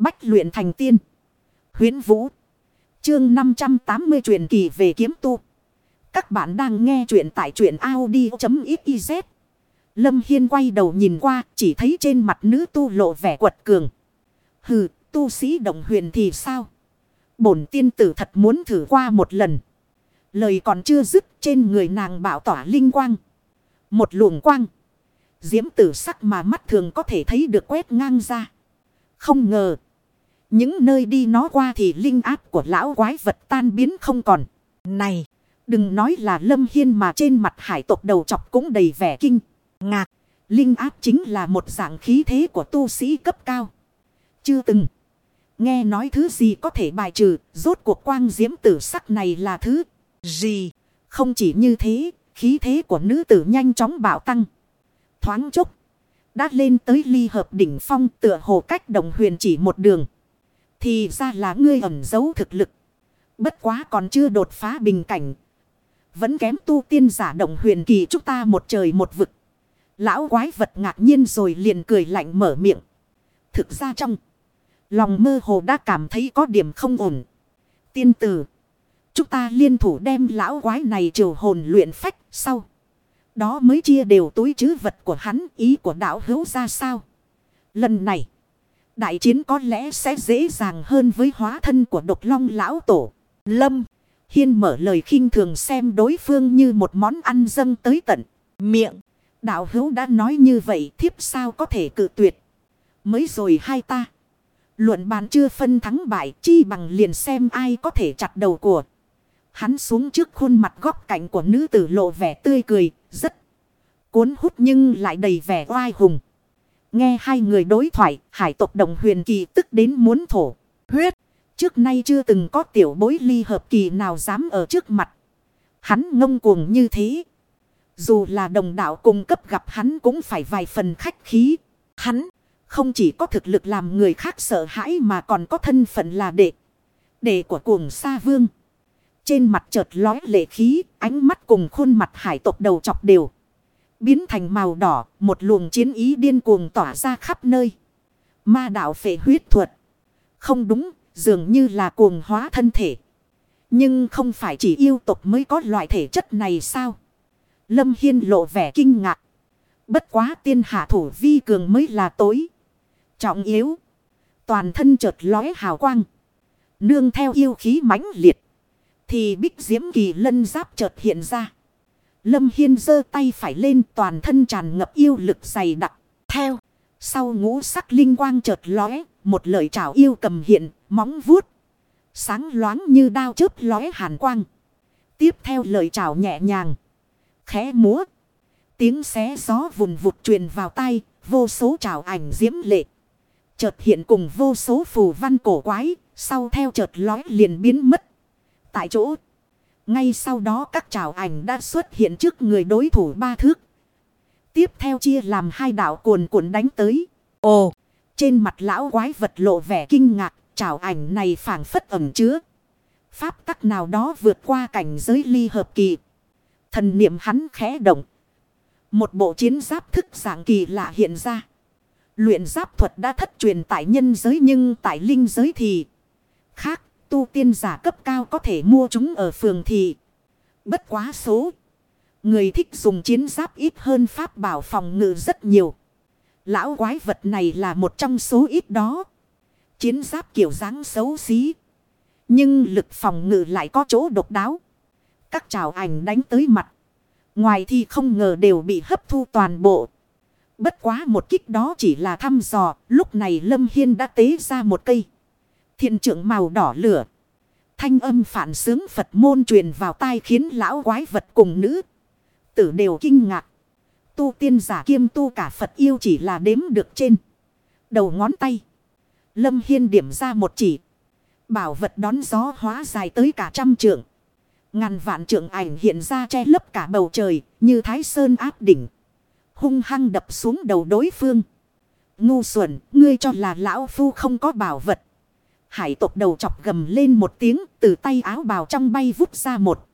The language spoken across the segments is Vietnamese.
Bách luyện thành tiên. Huyến Vũ. Chương 580 truyền kỳ về kiếm tu. Các bạn đang nghe truyện tại truyện Audi.xyz. Lâm Hiên quay đầu nhìn qua chỉ thấy trên mặt nữ tu lộ vẻ quật cường. Hừ, tu sĩ động huyền thì sao? Bổn tiên tử thật muốn thử qua một lần. Lời còn chưa dứt trên người nàng bảo tỏa linh quang. Một luồng quang. Diễm tử sắc mà mắt thường có thể thấy được quét ngang ra. Không ngờ. Những nơi đi nó qua thì linh áp của lão quái vật tan biến không còn. Này, đừng nói là lâm hiên mà trên mặt hải tộc đầu chọc cũng đầy vẻ kinh. Ngạc, linh áp chính là một dạng khí thế của tu sĩ cấp cao. Chưa từng nghe nói thứ gì có thể bài trừ, rốt cuộc quang diễm tử sắc này là thứ gì. Không chỉ như thế, khí thế của nữ tử nhanh chóng bạo tăng. Thoáng chốc, đã lên tới ly hợp đỉnh phong tựa hồ cách đồng huyền chỉ một đường. Thì ra là ngươi ẩn giấu thực lực. Bất quá còn chưa đột phá bình cảnh. Vẫn kém tu tiên giả động huyền kỳ chúng ta một trời một vực. Lão quái vật ngạc nhiên rồi liền cười lạnh mở miệng. Thực ra trong lòng mơ hồ đã cảm thấy có điểm không ổn. Tiên tử. Chúng ta liên thủ đem lão quái này triều hồn luyện phách sau. Đó mới chia đều túi chứ vật của hắn, ý của đạo hữu ra sao. Lần này. Đại chiến có lẽ sẽ dễ dàng hơn với hóa thân của độc long lão tổ. Lâm. Hiên mở lời khinh thường xem đối phương như một món ăn dâng tới tận. Miệng. Đạo hữu đã nói như vậy thiếp sao có thể cự tuyệt. Mới rồi hai ta. Luận bàn chưa phân thắng bại chi bằng liền xem ai có thể chặt đầu của. Hắn xuống trước khuôn mặt góc cạnh của nữ tử lộ vẻ tươi cười, rất cuốn hút nhưng lại đầy vẻ oai hùng. Nghe hai người đối thoại, hải tộc đồng huyền kỳ tức đến muốn thổ, huyết. Trước nay chưa từng có tiểu bối ly hợp kỳ nào dám ở trước mặt. Hắn ngông cuồng như thế. Dù là đồng đạo cung cấp gặp hắn cũng phải vài phần khách khí. Hắn không chỉ có thực lực làm người khác sợ hãi mà còn có thân phận là đệ. Đệ của cuồng sa vương. Trên mặt chợt lói lệ khí, ánh mắt cùng khuôn mặt hải tộc đầu chọc đều. Biến thành màu đỏ, một luồng chiến ý điên cuồng tỏa ra khắp nơi. Ma đạo phệ huyết thuật. Không đúng, dường như là cuồng hóa thân thể. Nhưng không phải chỉ yêu tộc mới có loại thể chất này sao? Lâm Hiên lộ vẻ kinh ngạc. Bất quá tiên hạ thủ vi cường mới là tối. Trọng yếu. Toàn thân chợt lói hào quang. Nương theo yêu khí mãnh liệt. Thì bích diễm kỳ lân giáp chợt hiện ra. Lâm Hiên giơ tay phải lên toàn thân tràn ngập yêu lực dày đặc. Theo. Sau ngũ sắc linh quang chợt lóe. Một lời chào yêu cầm hiện. Móng vuốt. Sáng loáng như đao chớp lóe hàn quang. Tiếp theo lời chào nhẹ nhàng. Khẽ múa. Tiếng xé gió vùn vụt truyền vào tay. Vô số trào ảnh diễm lệ. Chợt hiện cùng vô số phù văn cổ quái. Sau theo chợt lói liền biến mất. Tại chỗ. Ngay sau đó các trào ảnh đã xuất hiện trước người đối thủ ba thước. Tiếp theo chia làm hai đảo cuồn cuộn đánh tới. Ồ! Trên mặt lão quái vật lộ vẻ kinh ngạc. Trào ảnh này phảng phất ẩm chứa. Pháp tắc nào đó vượt qua cảnh giới ly hợp kỳ. Thần niệm hắn khẽ động. Một bộ chiến giáp thức dạng kỳ lạ hiện ra. Luyện giáp thuật đã thất truyền tại nhân giới nhưng tại linh giới thì khác tu tiên giả cấp cao có thể mua chúng ở phường thị. Bất quá số. Người thích dùng chiến giáp ít hơn pháp bảo phòng ngự rất nhiều. Lão quái vật này là một trong số ít đó. Chiến giáp kiểu dáng xấu xí. Nhưng lực phòng ngự lại có chỗ độc đáo. Các trào ảnh đánh tới mặt. Ngoài thì không ngờ đều bị hấp thu toàn bộ. Bất quá một kích đó chỉ là thăm dò. Lúc này Lâm Hiên đã tế ra một cây thiên trưởng màu đỏ lửa. Thanh âm phản sướng Phật môn truyền vào tai khiến lão quái vật cùng nữ. Tử đều kinh ngạc. Tu tiên giả kiêm tu cả Phật yêu chỉ là đếm được trên. Đầu ngón tay. Lâm Hiên điểm ra một chỉ. Bảo vật đón gió hóa dài tới cả trăm trượng. Ngàn vạn trượng ảnh hiện ra che lấp cả bầu trời như thái sơn áp đỉnh. Hung hăng đập xuống đầu đối phương. Ngu xuẩn, ngươi cho là lão phu không có bảo vật. Hải tộc đầu chọc gầm lên một tiếng từ tay áo bào trong bay vút ra một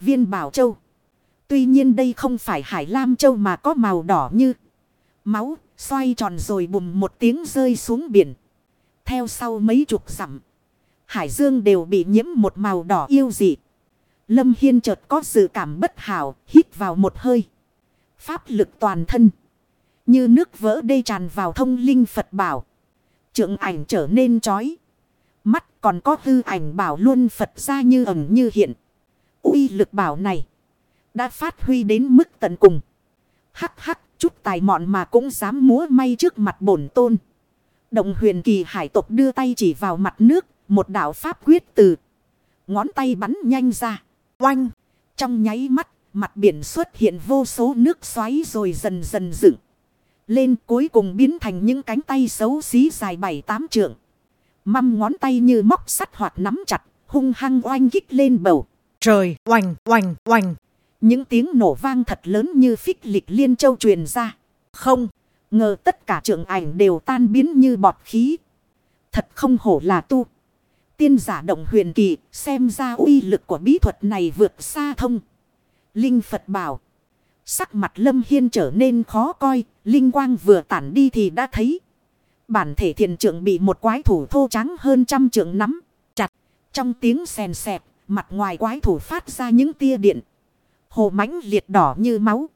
viên bảo châu. Tuy nhiên đây không phải hải lam châu mà có màu đỏ như máu, xoay tròn rồi bùm một tiếng rơi xuống biển. Theo sau mấy chục dặm. Hải dương đều bị nhiễm một màu đỏ yêu dị. Lâm Hiên chợt có sự cảm bất hảo, hít vào một hơi. Pháp lực toàn thân. Như nước vỡ đê tràn vào thông linh Phật bảo. Trượng ảnh trở nên chói. Còn có hư ảnh bảo luôn Phật ra như ẩn như hiện. uy lực bảo này. Đã phát huy đến mức tận cùng. Hắc hắc, chút tài mọn mà cũng dám múa may trước mặt bổn tôn. Động huyền kỳ hải tộc đưa tay chỉ vào mặt nước. Một đạo pháp quyết từ. Ngón tay bắn nhanh ra. Oanh. Trong nháy mắt. Mặt biển xuất hiện vô số nước xoáy rồi dần dần dựng. Lên cuối cùng biến thành những cánh tay xấu xí dài bảy tám trượng. Măm ngón tay như móc sắt hoạt nắm chặt. Hung hăng oanh kích lên bầu. Trời oanh oanh oanh. Những tiếng nổ vang thật lớn như phích lịch liên châu truyền ra. Không. Ngờ tất cả trượng ảnh đều tan biến như bọt khí. Thật không hổ là tu. Tiên giả động huyền kỳ xem ra uy lực của bí thuật này vượt xa thông. Linh Phật bảo. Sắc mặt Lâm Hiên trở nên khó coi. Linh quang vừa tản đi thì đã thấy. Bản thể thiền trưởng bị một quái thủ thô trắng hơn trăm trưởng nắm. Chặt. Trong tiếng sèn sẹp. Mặt ngoài quái thủ phát ra những tia điện. Hồ mãnh liệt đỏ như máu.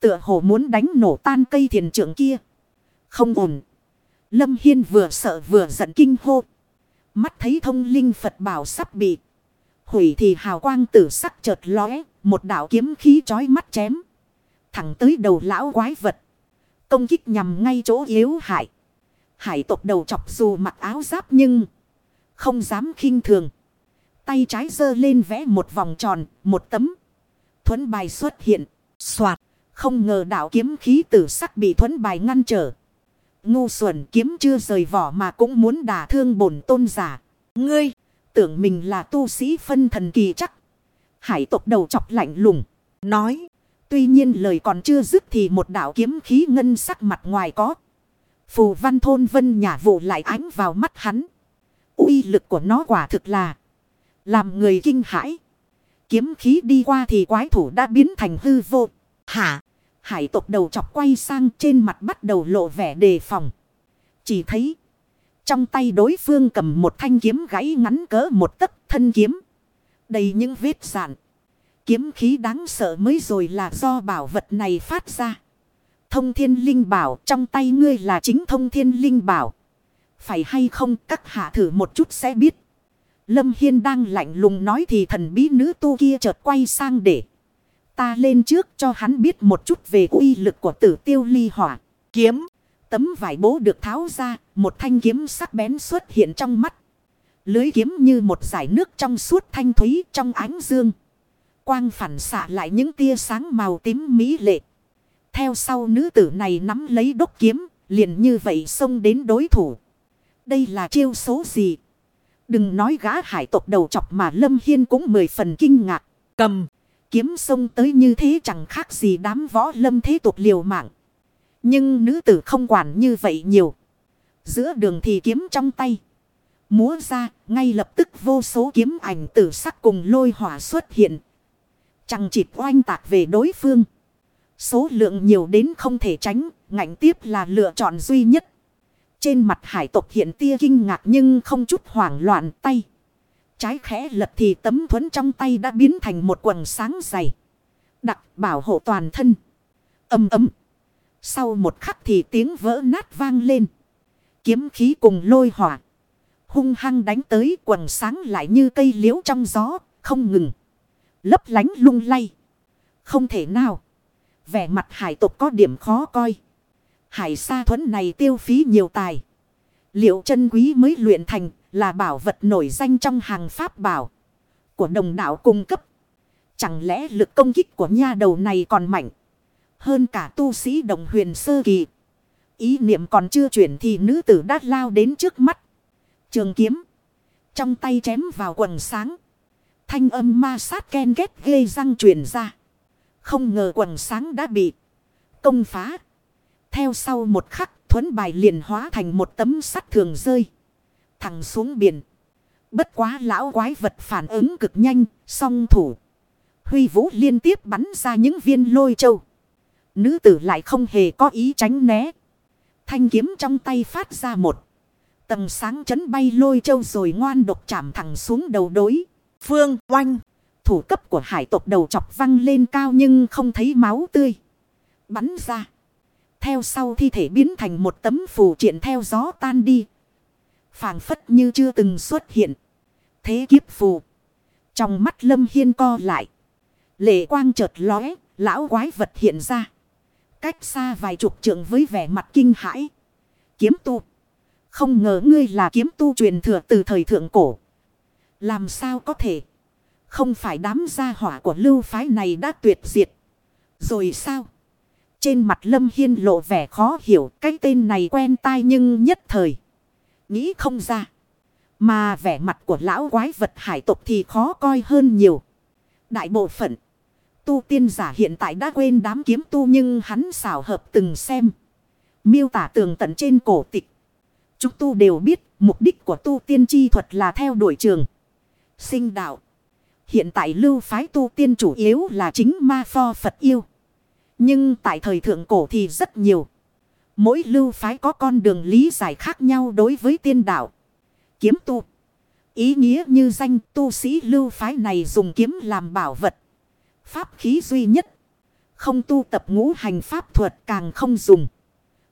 Tựa hồ muốn đánh nổ tan cây thiền trưởng kia. Không ổn. Lâm Hiên vừa sợ vừa giận kinh hô. Mắt thấy thông linh Phật bảo sắp bị. Hủy thì hào quang tử sắc chợt lóe. Một đạo kiếm khí chói mắt chém. Thẳng tới đầu lão quái vật. Công kích nhằm ngay chỗ yếu hại. Hải tộc đầu chọc dù mặc áo giáp nhưng. Không dám khinh thường. Tay trái giơ lên vẽ một vòng tròn. Một tấm. Thuấn bài xuất hiện. Xoạt. Không ngờ đạo kiếm khí tử sắc bị thuấn bài ngăn trở. Ngu xuẩn kiếm chưa rời vỏ mà cũng muốn đả thương bổn tôn giả. Ngươi, tưởng mình là tu sĩ phân thần kỳ chắc. Hải tộc đầu chọc lạnh lùng, nói. Tuy nhiên lời còn chưa dứt thì một đạo kiếm khí ngân sắc mặt ngoài có. Phù văn thôn vân nhà vụ lại ánh vào mắt hắn. uy lực của nó quả thực là làm người kinh hãi. Kiếm khí đi qua thì quái thủ đã biến thành hư vô. Hả? Hải tộc đầu chọc quay sang trên mặt bắt đầu lộ vẻ đề phòng. Chỉ thấy. Trong tay đối phương cầm một thanh kiếm gãy ngắn cỡ một tấc thân kiếm. Đầy những vết sạn. Kiếm khí đáng sợ mới rồi là do bảo vật này phát ra. Thông thiên linh bảo, trong tay ngươi là chính thông thiên linh bảo. Phải hay không, các hạ thử một chút sẽ biết. Lâm Hiên đang lạnh lùng nói thì thần bí nữ tu kia chợt quay sang để. Ta lên trước cho hắn biết một chút về uy lực của tử tiêu ly hỏa. Kiếm. Tấm vải bố được tháo ra. Một thanh kiếm sắc bén xuất hiện trong mắt. Lưới kiếm như một giải nước trong suốt thanh thúy trong ánh dương. Quang phản xạ lại những tia sáng màu tím mỹ lệ. Theo sau nữ tử này nắm lấy đốc kiếm. Liền như vậy xông đến đối thủ. Đây là chiêu số gì? Đừng nói gã hải tộc đầu chọc mà Lâm Hiên cũng mười phần kinh ngạc. Cầm. Kiếm sông tới như thế chẳng khác gì đám võ lâm thế tục liều mạng. Nhưng nữ tử không quản như vậy nhiều. Giữa đường thì kiếm trong tay. Múa ra, ngay lập tức vô số kiếm ảnh tử sắc cùng lôi hỏa xuất hiện. Chẳng chịt oanh tạc về đối phương. Số lượng nhiều đến không thể tránh, ngạnh tiếp là lựa chọn duy nhất. Trên mặt hải tộc hiện tia kinh ngạc nhưng không chút hoảng loạn tay. Trái khẽ lật thì tấm thuẫn trong tay đã biến thành một quần sáng dày. Đặc bảo hộ toàn thân. Âm ấm. Sau một khắc thì tiếng vỡ nát vang lên. Kiếm khí cùng lôi hỏa. Hung hăng đánh tới quần sáng lại như cây liễu trong gió. Không ngừng. Lấp lánh lung lay. Không thể nào. Vẻ mặt hải tộc có điểm khó coi. Hải sa thuẫn này tiêu phí nhiều tài. Liệu chân quý mới luyện thành là bảo vật nổi danh trong hàng pháp bảo. Của đồng đạo cung cấp. Chẳng lẽ lực công kích của nha đầu này còn mạnh. Hơn cả tu sĩ đồng huyền sơ kỳ. Ý niệm còn chưa chuyển thì nữ tử đã lao đến trước mắt. Trường kiếm. Trong tay chém vào quần sáng. Thanh âm ma sát ken ghét ghê răng truyền ra. Không ngờ quần sáng đã bị công phá. Theo sau một khắc thuấn bài liền hóa thành một tấm sắt thường rơi. Thẳng xuống biển. Bất quá lão quái vật phản ứng cực nhanh, song thủ. Huy vũ liên tiếp bắn ra những viên lôi châu. Nữ tử lại không hề có ý tránh né. Thanh kiếm trong tay phát ra một. Tầng sáng chấn bay lôi châu rồi ngoan độc chạm thẳng xuống đầu đối. Phương oanh. Thủ cấp của hải tộc đầu chọc văng lên cao nhưng không thấy máu tươi. Bắn ra. Theo sau thi thể biến thành một tấm phù triện theo gió tan đi. phảng phất như chưa từng xuất hiện. Thế kiếp phù. Trong mắt lâm hiên co lại. Lệ quang chợt lóe. Lão quái vật hiện ra. Cách xa vài chục trượng với vẻ mặt kinh hãi. Kiếm tu. Không ngờ ngươi là kiếm tu truyền thừa từ thời thượng cổ. Làm sao có thể. Không phải đám gia hỏa của lưu phái này đã tuyệt diệt. Rồi sao? Trên mặt Lâm Hiên lộ vẻ khó hiểu. Cái tên này quen tai nhưng nhất thời. Nghĩ không ra. Mà vẻ mặt của lão quái vật hải tộc thì khó coi hơn nhiều. Đại bộ phận. Tu tiên giả hiện tại đã quên đám kiếm tu nhưng hắn xảo hợp từng xem. Miêu tả tường tận trên cổ tịch. Chúng tu đều biết mục đích của tu tiên chi thuật là theo đuổi trường. Sinh đạo. Hiện tại lưu phái tu tiên chủ yếu là chính ma pho Phật yêu. Nhưng tại thời thượng cổ thì rất nhiều. Mỗi lưu phái có con đường lý giải khác nhau đối với tiên đạo. Kiếm tu. Ý nghĩa như danh tu sĩ lưu phái này dùng kiếm làm bảo vật. Pháp khí duy nhất. Không tu tập ngũ hành pháp thuật càng không dùng.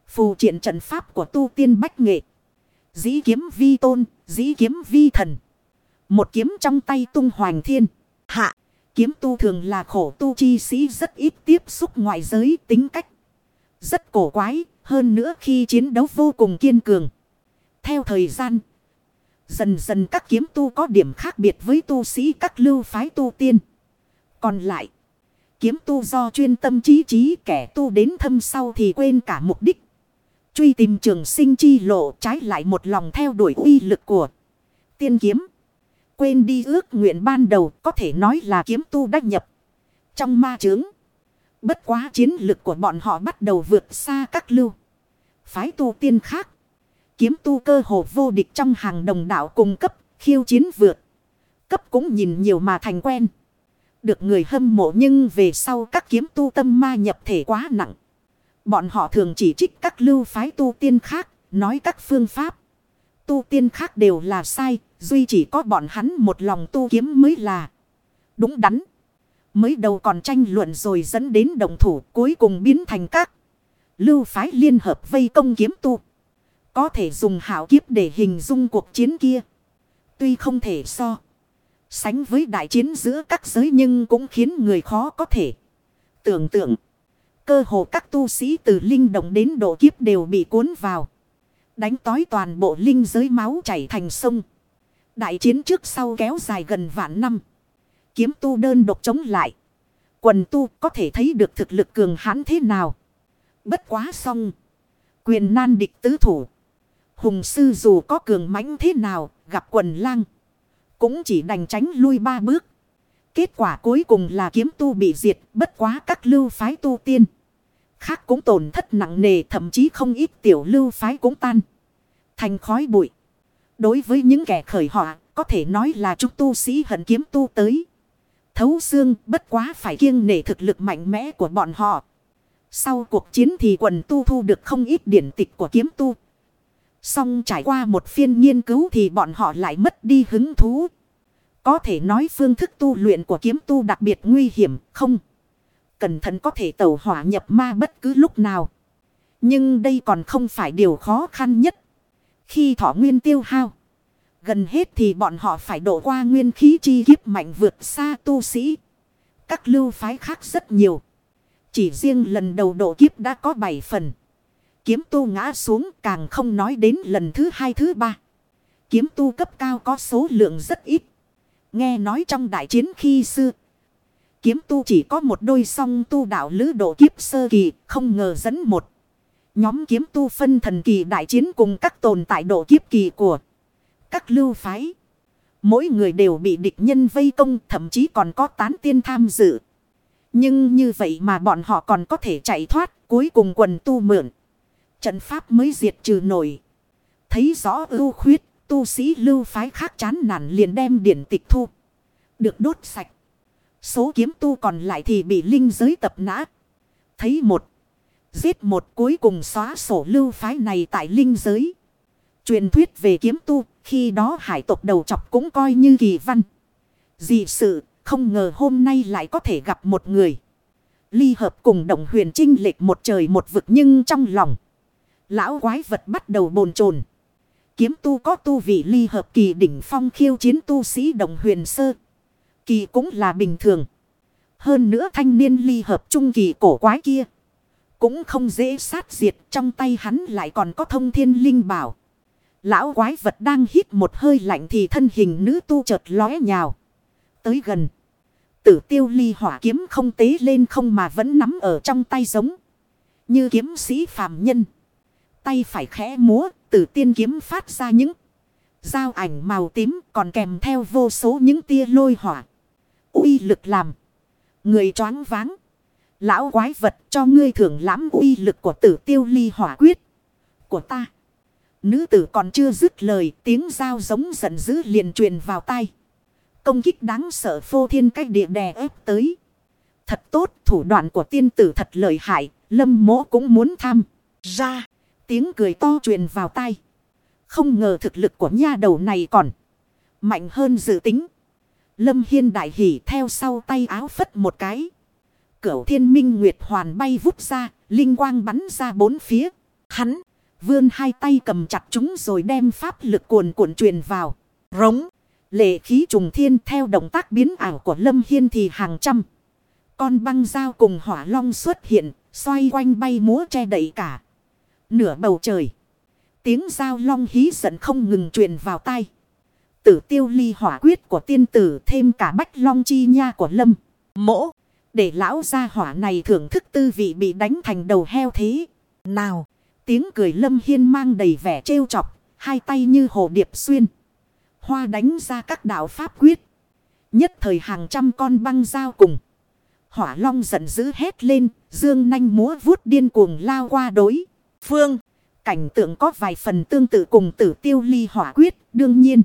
Phù triện trận pháp của tu tiên bách nghệ. Dĩ kiếm vi tôn, dĩ kiếm vi thần. Một kiếm trong tay tung hoành thiên. Hạ, kiếm tu thường là khổ tu chi sĩ rất ít tiếp xúc ngoại giới tính cách. Rất cổ quái, hơn nữa khi chiến đấu vô cùng kiên cường. Theo thời gian, dần dần các kiếm tu có điểm khác biệt với tu sĩ các lưu phái tu tiên. Còn lại, kiếm tu do chuyên tâm trí trí kẻ tu đến thâm sau thì quên cả mục đích. Truy tìm trường sinh chi lộ trái lại một lòng theo đuổi uy lực của tiên kiếm. Quên đi ước nguyện ban đầu có thể nói là kiếm tu đắc nhập. Trong ma chướng. Bất quá chiến lực của bọn họ bắt đầu vượt xa các lưu. Phái tu tiên khác. Kiếm tu cơ hồ vô địch trong hàng đồng đạo cung cấp khiêu chiến vượt. Cấp cũng nhìn nhiều mà thành quen. Được người hâm mộ nhưng về sau các kiếm tu tâm ma nhập thể quá nặng. Bọn họ thường chỉ trích các lưu phái tu tiên khác, nói các phương pháp. Tu tiên khác đều là sai, duy chỉ có bọn hắn một lòng tu kiếm mới là đúng đắn. Mới đầu còn tranh luận rồi dẫn đến đồng thủ cuối cùng biến thành các lưu phái liên hợp vây công kiếm tu. Có thể dùng hảo kiếp để hình dung cuộc chiến kia. Tuy không thể so sánh với đại chiến giữa các giới nhưng cũng khiến người khó có thể tưởng tượng. Cơ hồ các tu sĩ từ linh động đến độ kiếp đều bị cuốn vào. Đánh tối toàn bộ linh giới máu chảy thành sông. Đại chiến trước sau kéo dài gần vạn năm. Kiếm tu đơn độc chống lại. Quần tu có thể thấy được thực lực cường hãn thế nào. Bất quá xong. Quyền nan địch tứ thủ. Hùng sư dù có cường mãnh thế nào gặp quần lang. Cũng chỉ đành tránh lui ba bước. Kết quả cuối cùng là kiếm tu bị diệt, bất quá các lưu phái tu tiên. Khác cũng tổn thất nặng nề thậm chí không ít tiểu lưu phái cũng tan. Thành khói bụi. Đối với những kẻ khởi họa, có thể nói là chúng tu sĩ hận kiếm tu tới. Thấu xương bất quá phải kiêng nể thực lực mạnh mẽ của bọn họ. Sau cuộc chiến thì quần tu thu được không ít điển tịch của kiếm tu. Xong trải qua một phiên nghiên cứu thì bọn họ lại mất đi hứng thú. Có thể nói phương thức tu luyện của kiếm tu đặc biệt nguy hiểm, không? Cẩn thận có thể tẩu hỏa nhập ma bất cứ lúc nào. Nhưng đây còn không phải điều khó khăn nhất. Khi thọ nguyên tiêu hao. Gần hết thì bọn họ phải đổ qua nguyên khí chi kiếp mạnh vượt xa tu sĩ. Các lưu phái khác rất nhiều. Chỉ riêng lần đầu độ kiếp đã có 7 phần. Kiếm tu ngã xuống càng không nói đến lần thứ hai, thứ ba. Kiếm tu cấp cao có số lượng rất ít. Nghe nói trong đại chiến khi xưa. Kiếm tu chỉ có một đôi song tu đạo lữ độ kiếp sơ kỳ. Không ngờ dẫn một. Nhóm kiếm tu phân thần kỳ đại chiến cùng các tồn tại độ kiếp kỳ của các lưu phái. Mỗi người đều bị địch nhân vây công, thậm chí còn có tán tiên tham dự. Nhưng như vậy mà bọn họ còn có thể chạy thoát, cuối cùng quần tu mượn. Trận pháp mới diệt trừ nổi. Thấy rõ ưu khuyết, tu sĩ lưu phái khác chán nản liền đem điển tịch thu. Được đốt sạch. Số kiếm tu còn lại thì bị linh giới tập nã. Thấy một. Giết một cuối cùng xóa sổ lưu phái này tại linh giới. Truyền thuyết về kiếm tu, khi đó hải tộc đầu chọc cũng coi như kỳ văn. Dị sự, không ngờ hôm nay lại có thể gặp một người. Ly hợp cùng đồng huyền trinh lệch một trời một vực nhưng trong lòng. Lão quái vật bắt đầu bồn chồn Kiếm tu có tu vị ly hợp kỳ đỉnh phong khiêu chiến tu sĩ đồng huyền sơ. Kỳ cũng là bình thường. Hơn nữa thanh niên ly hợp trung kỳ cổ quái kia. Cũng không dễ sát diệt trong tay hắn lại còn có thông thiên linh bảo. Lão quái vật đang hít một hơi lạnh thì thân hình nữ tu chợt lóe nhào. Tới gần. Tử tiêu ly hỏa kiếm không tế lên không mà vẫn nắm ở trong tay giống. Như kiếm sĩ phàm nhân. Tay phải khẽ múa, tử tiên kiếm phát ra những dao ảnh màu tím còn kèm theo vô số những tia lôi hỏa. uy lực làm. Người choáng váng. Lão quái vật cho ngươi thưởng lãm uy lực của tử tiêu ly hỏa quyết. Của ta. Nữ tử còn chưa dứt lời, tiếng dao giống giận dữ liền truyền vào tay. Công kích đáng sợ phô thiên cách địa đè ép tới. Thật tốt, thủ đoạn của tiên tử thật lợi hại. Lâm mỗ cũng muốn tham. Ra. Tiếng cười to truyền vào tay. Không ngờ thực lực của nha đầu này còn. Mạnh hơn dự tính. Lâm Hiên đại hỉ theo sau tay áo phất một cái. Cửu thiên minh nguyệt hoàn bay vút ra. Linh quang bắn ra bốn phía. Hắn. Vươn hai tay cầm chặt chúng rồi đem pháp lực cuồn cuộn truyền vào. Rống. Lệ khí trùng thiên theo động tác biến ảo của Lâm Hiên thì hàng trăm. Con băng dao cùng hỏa long xuất hiện. Xoay quanh bay múa che đậy cả. Nửa bầu trời. Tiếng dao long hí giận không ngừng truyền vào tai. Tử tiêu ly hỏa quyết của tiên tử, thêm cả bách long chi nha của lâm. Mỗ. Để lão gia hỏa này thưởng thức tư vị bị đánh thành đầu heo thế. Nào. Tiếng cười lâm hiên mang đầy vẻ trêu chọc. Hai tay như hồ điệp xuyên. Hoa đánh ra các đạo pháp quyết. Nhất thời hàng trăm con băng dao cùng. Hỏa long giận dữ hét lên. Dương nanh múa vuốt điên cuồng lao qua đối. Phương. Cảnh tượng có vài phần tương tự cùng tử tiêu ly hỏa quyết. Đương nhiên.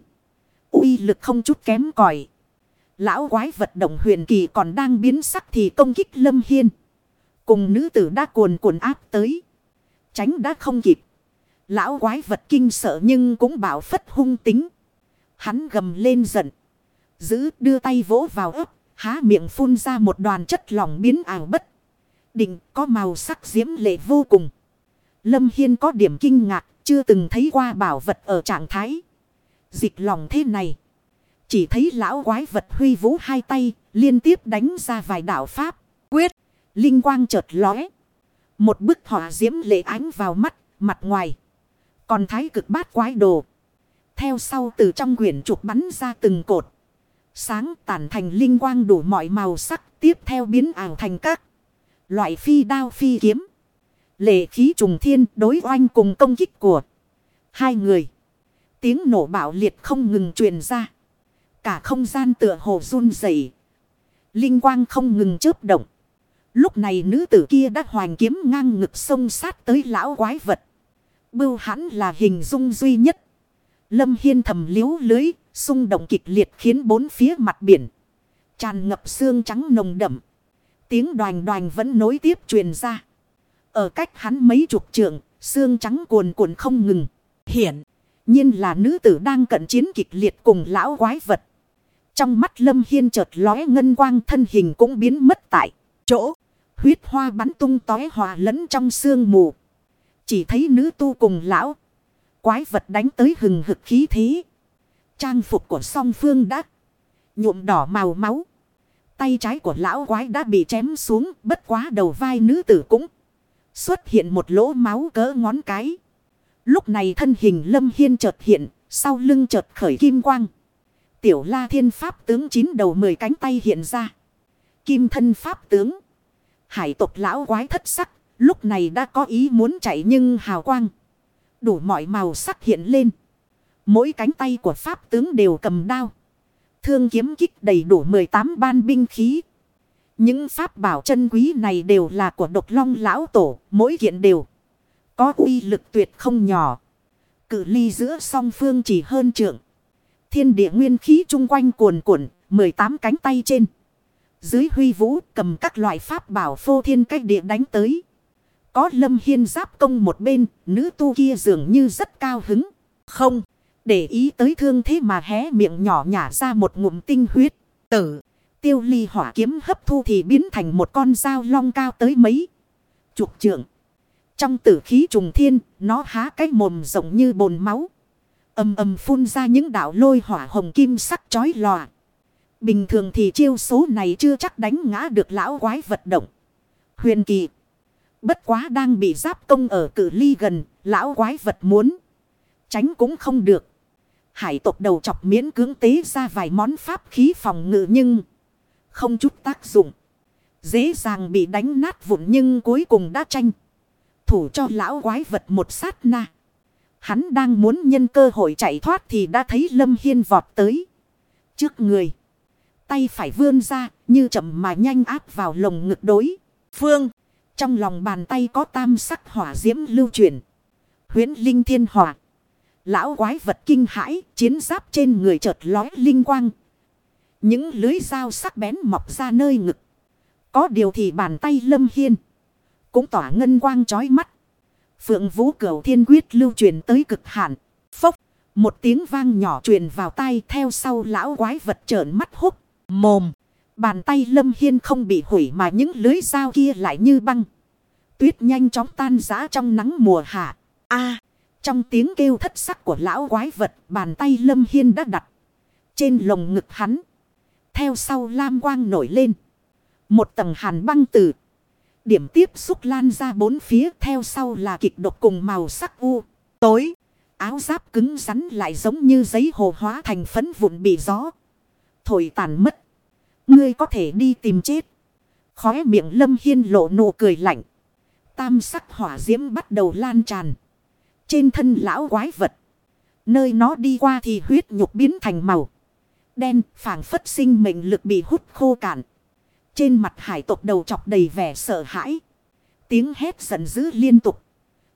uy lực không chút kém cỏi Lão quái vật động huyền kỳ còn đang biến sắc thì công kích lâm hiên. Cùng nữ tử đã cuồn cuộn áp tới. Tránh đã không kịp. Lão quái vật kinh sợ nhưng cũng bảo phất hung tính. Hắn gầm lên giận. Giữ đưa tay vỗ vào ấp. Há miệng phun ra một đoàn chất lỏng biến ảo bất. Định có màu sắc diễm lệ vô cùng. Lâm Hiên có điểm kinh ngạc. Chưa từng thấy qua bảo vật ở trạng thái. Dịch lòng thế này. Chỉ thấy lão quái vật huy vũ hai tay. Liên tiếp đánh ra vài đạo pháp. Quyết. Linh quang chợt lóe. Một bức họa diễm lệ ánh vào mắt. Mặt ngoài. Còn thái cực bát quái đồ. Theo sau từ trong quyển trục bắn ra từng cột. Sáng tản thành linh quang đủ mọi màu sắc. Tiếp theo biến ảo thành các. Loại phi đao phi kiếm. Lệ khí trùng thiên đối oanh cùng công kích của hai người. Tiếng nổ bạo liệt không ngừng truyền ra. Cả không gian tựa hồ run rẩy Linh quang không ngừng chớp động. Lúc này nữ tử kia đã hoành kiếm ngang ngực sông sát tới lão quái vật. Bưu hắn là hình dung duy nhất. Lâm Hiên thầm liếu lưới, xung động kịch liệt khiến bốn phía mặt biển. Tràn ngập xương trắng nồng đậm. Tiếng đoành đoành vẫn nối tiếp truyền ra. Ở cách hắn mấy chục trượng, xương trắng cuồn cuộn không ngừng. Hiển, nhiên là nữ tử đang cận chiến kịch liệt cùng lão quái vật. Trong mắt Lâm Hiên chợt lóe ngân quang thân hình cũng biến mất tại chỗ. Huyết hoa bắn tung tói hòa lẫn trong sương mù. Chỉ thấy nữ tu cùng lão. Quái vật đánh tới hừng hực khí thế. Trang phục của song phương đã nhuộm đỏ màu máu. Tay trái của lão quái đã bị chém xuống bất quá đầu vai nữ tử cũng xuất hiện một lỗ máu cỡ ngón cái. Lúc này thân hình lâm hiên chợt hiện, sau lưng chợt khởi kim quang. Tiểu la thiên pháp tướng chín đầu mười cánh tay hiện ra. Kim thân pháp tướng. Hải tộc lão quái thất sắc, lúc này đã có ý muốn chạy nhưng hào quang. Đủ mọi màu sắc hiện lên. Mỗi cánh tay của pháp tướng đều cầm đao. Thương kiếm kích đầy đủ 18 ban binh khí. Những pháp bảo chân quý này đều là của độc long lão tổ, mỗi kiện đều có uy lực tuyệt không nhỏ. Cự ly giữa song phương chỉ hơn trượng. Thiên địa nguyên khí chung quanh cuồn cuộn, 18 cánh tay trên. Dưới huy vũ cầm các loại pháp bảo phô thiên cách địa đánh tới. Có lâm hiên giáp công một bên, nữ tu kia dường như rất cao hứng. Không, để ý tới thương thế mà hé miệng nhỏ nhả ra một ngụm tinh huyết. Tử, tiêu ly hỏa kiếm hấp thu thì biến thành một con dao long cao tới mấy. Chục trượng. Trong tử khí trùng thiên, nó há cái mồm rộng như bồn máu. Âm âm phun ra những đạo lôi hỏa hồng kim sắc chói lòa. Bình thường thì chiêu số này chưa chắc đánh ngã được lão quái vật động. Huyền kỳ. Bất quá đang bị giáp công ở cử ly gần, lão quái vật muốn. Tránh cũng không được. Hải tộc đầu chọc miễn cưỡng tế ra vài món pháp khí phòng ngự nhưng không chút tác dụng. Dễ dàng bị đánh nát vụn nhưng cuối cùng đã tranh. Thủ cho lão quái vật một sát na. Hắn đang muốn nhân cơ hội chạy thoát thì đã thấy Lâm Hiên vọt tới. Trước người. Tay phải vươn ra như chậm mà nhanh áp vào lồng ngực đối. Phương. Trong lòng bàn tay có tam sắc hỏa diễm lưu chuyển. Huyến linh thiên hỏa. Lão quái vật kinh hãi, chiến giáp trên người chợt lói linh quang. Những lưới dao sắc bén mọc ra nơi ngực. Có điều thì bàn tay lâm hiên. Cũng tỏa ngân quang chói mắt. Phượng vũ cửu thiên quyết lưu truyền tới cực hạn. Phốc, một tiếng vang nhỏ truyền vào tay theo sau lão quái vật trợn mắt húc. Mồm, bàn tay lâm hiên không bị hủy mà những lưới dao kia lại như băng. Tuyết nhanh chóng tan rã trong nắng mùa hạ. a trong tiếng kêu thất sắc của lão quái vật, bàn tay Lâm Hiên đã đặt trên lồng ngực hắn. Theo sau lam quang nổi lên. Một tầng hàn băng từ. Điểm tiếp xúc lan ra bốn phía theo sau là kịch độc cùng màu sắc u. Tối, áo giáp cứng rắn lại giống như giấy hồ hóa thành phấn vụn bị gió. Thổi tàn mất. Ngươi có thể đi tìm chết. Khóe miệng Lâm Hiên lộ nụ cười lạnh. Tam sắc hỏa diễm bắt đầu lan tràn. Trên thân lão quái vật. Nơi nó đi qua thì huyết nhục biến thành màu. Đen phảng phất sinh mệnh lực bị hút khô cạn. Trên mặt hải tộc đầu chọc đầy vẻ sợ hãi. Tiếng hét giận dữ liên tục.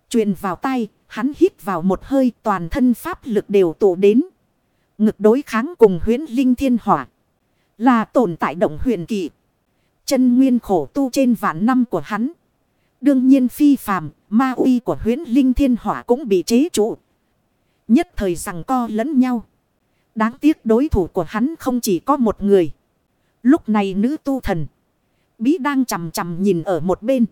truyền vào tay, hắn hít vào một hơi toàn thân pháp lực đều tụ đến. Ngực đối kháng cùng huyến linh thiên hỏa. Là tồn tại động huyền kỳ. Chân nguyên khổ tu trên vạn năm của hắn. Đương nhiên phi phàm, ma uy của huyến linh thiên hỏa cũng bị chế trụ. Nhất thời rằng co lẫn nhau. Đáng tiếc đối thủ của hắn không chỉ có một người. Lúc này nữ tu thần. Bí đang chầm chầm nhìn ở một bên.